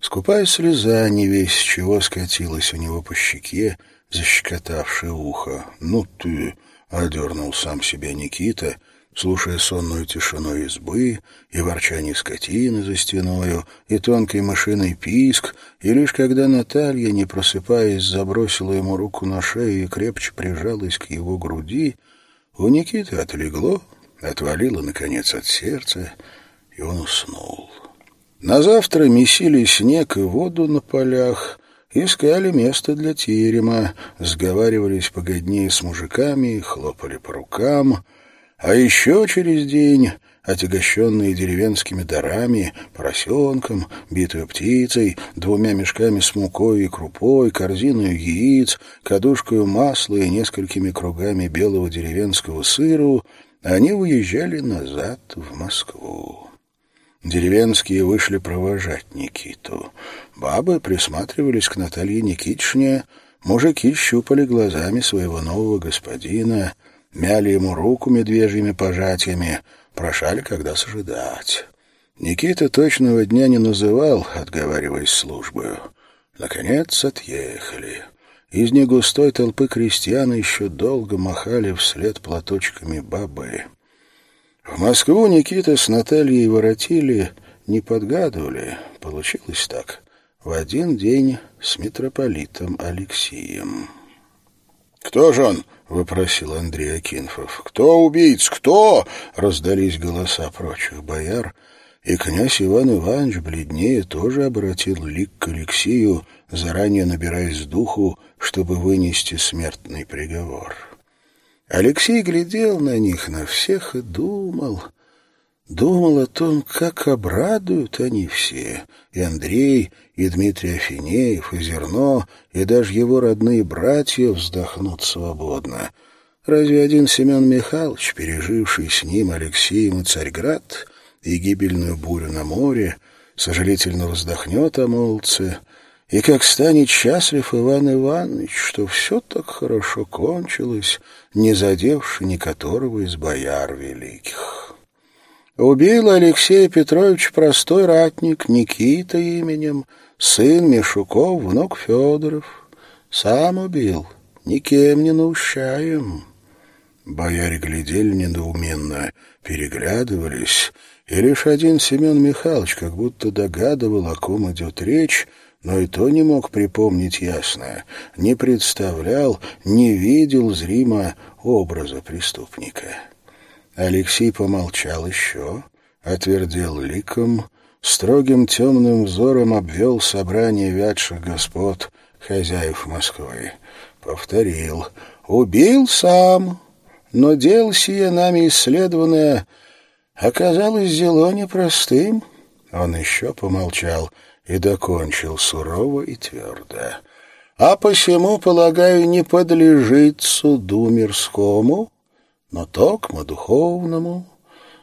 Скупая слеза, не весь чего, скатилась у него по щеке, защекотавшее ухо. «Ну ты!» — одернул сам себя Никита, слушая сонную тишину избы и ворчание скотины за стеною, и тонкий мышиный писк, и лишь когда Наталья, не просыпаясь, забросила ему руку на шею и крепче прижалась к его груди, у Никиты отлегло, отвалило, наконец, от сердца, и он уснул. На завтра месили снег и воду на полях, искали место для терема, сговаривались погоднее с мужиками, хлопали по рукам, а еще через день, отягощенные деревенскими дарами, поросенком, битую птицей, двумя мешками с мукой и крупой, корзиной яиц, кадушкой масла и несколькими кругами белого деревенского сыру, они уезжали назад в Москву. Деревенские вышли провожать Никиту. Бабы присматривались к Наталье Никитичне, мужики щупали глазами своего нового господина, мяли ему руку медвежьими пожатиями, прошали, когда сожидать. Никита точного дня не называл, отговариваясь службою. Наконец отъехали. Из негустой толпы крестьян еще долго махали вслед платочками бабы. В Москву Никита с Натальей воротили, не подгадывали. Получилось так. В один день с митрополитом Алексием. «Кто же он?» — выпросил Андрей Акинфов. «Кто убийц? Кто?» — раздались голоса прочих бояр, и князь Иван Иванович бледнее тоже обратил лик к Алексею, заранее набираясь духу, чтобы вынести смертный приговор. Алексей глядел на них, на всех, и думал... Думал о том, как обрадуют они все, и Андрей, и Дмитрий Афинеев, и Зерно, и даже его родные братья вздохнут свободно. Разве один Семен Михайлович, переживший с ним Алексеем и Царьград, и гибельную бурю на море, сожалительно вздохнет о молце, и как станет счастлив Иван Иванович, что все так хорошо кончилось, не задевши ни которого из бояр великих. Убил Алексея Петрович простой ратник Никита именем, сын Мишуков, внук Федоров. Сам убил, никем не наущаем. Бояре глядели недоуменно, переглядывались, и лишь один Семен Михайлович как будто догадывал, о ком идет речь, но и то не мог припомнить ясно, не представлял, не видел зримо образа преступника. Алексей помолчал еще, отвердел ликом, строгим темным взором обвел собрание вятших господ, хозяев Москвы. Повторил «Убил сам, но дело сие нами исследованное оказалось зело непростым». Он еще помолчал — и докончил сурово и твердо. «А посему, полагаю, не подлежит суду мирскому, но токмо духовному.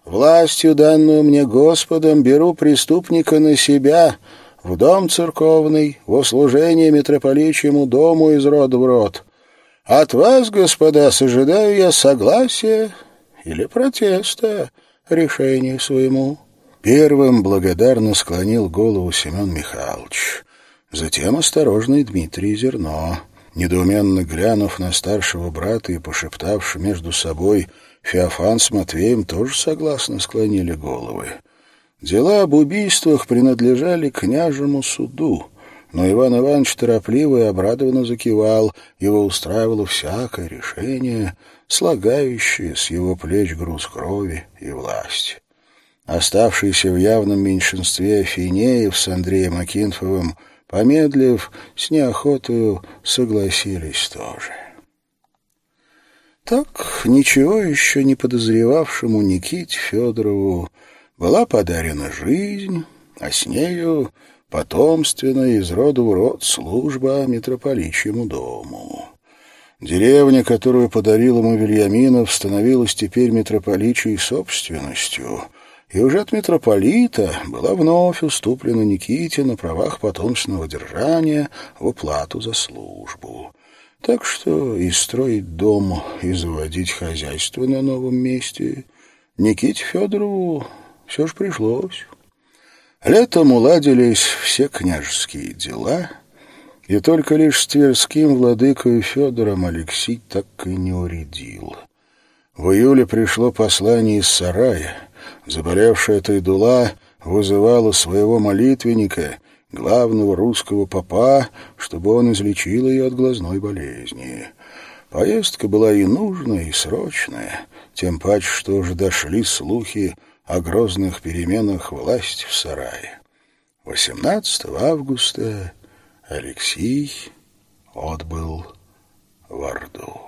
Властью, данную мне Господом, беру преступника на себя, в дом церковный, во служение митрополичьему дому из рода в род. От вас, господа, сожидаю я согласия или протеста решению своему». Первым благодарно склонил голову Семен Михайлович. Затем осторожный Дмитрий Зерно, недоуменно глянув на старшего брата и пошептавши между собой, Феофан с Матвеем тоже согласно склонили головы. Дела об убийствах принадлежали княжему суду, но Иван Иванович торопливо и обрадованно закивал, его устраивало всякое решение, слагающее с его плеч груз крови и власти. Оставшийся в явном меньшинстве Финеев с Андреем Акинфовым Помедлив, с неохотою согласились тоже. Так, ничего еще не подозревавшему Никите Федорову была подарена жизнь, а с нею потомственная из рода в род служба митрополичьему дому. Деревня, которую подарил ему Вильяминов, становилась теперь митрополичьей собственностью — и уже от митрополита была вновь уступлена Никите на правах потомственного держания в уплату за службу. Так что и строить дом, и заводить хозяйство на новом месте Никите Федорову все же пришлось. Летом уладились все княжеские дела, и только лишь с Тверским владыкой Федором Алексей так и не уредил. В июле пришло послание из сарая — Заболевшая Тайдула вызывала своего молитвенника, главного русского попа, чтобы он излечил ее от глазной болезни. Поездка была и нужная, и срочная, тем паче, что уже дошли слухи о грозных переменах власти в сарае. 18 августа Алексей отбыл в Орду.